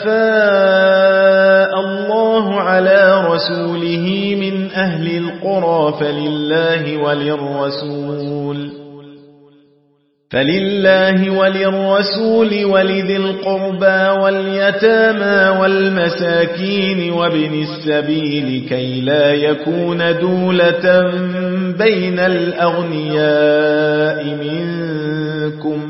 أفاء الله على رسوله من أهل القرى فلله وللرسول فلله وللرسول ولذي القربى واليتامى والمساكين وابن السبيل كي لا يكون دولة بين الأغنياء منكم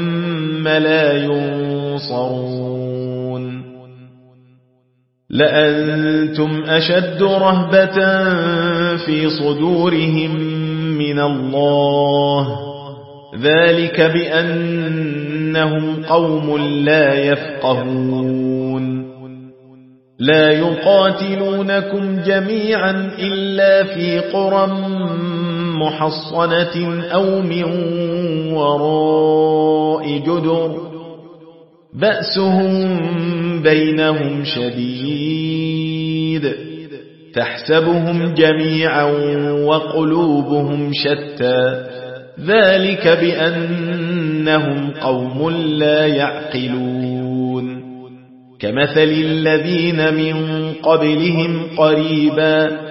ثم لا ينصرون. لأنتم أشد رهبة في صدورهم من الله. ذلك بأنهم قوم لا يفقهون. لا يقاتلونكم جميعا إلا في قرى محصنة أو من وراء جدر بأسهم بينهم شديد تحسبهم جميعا وقلوبهم شتى ذلك بأنهم قوم لا يعقلون. كمثل الذين من قبلهم قريبا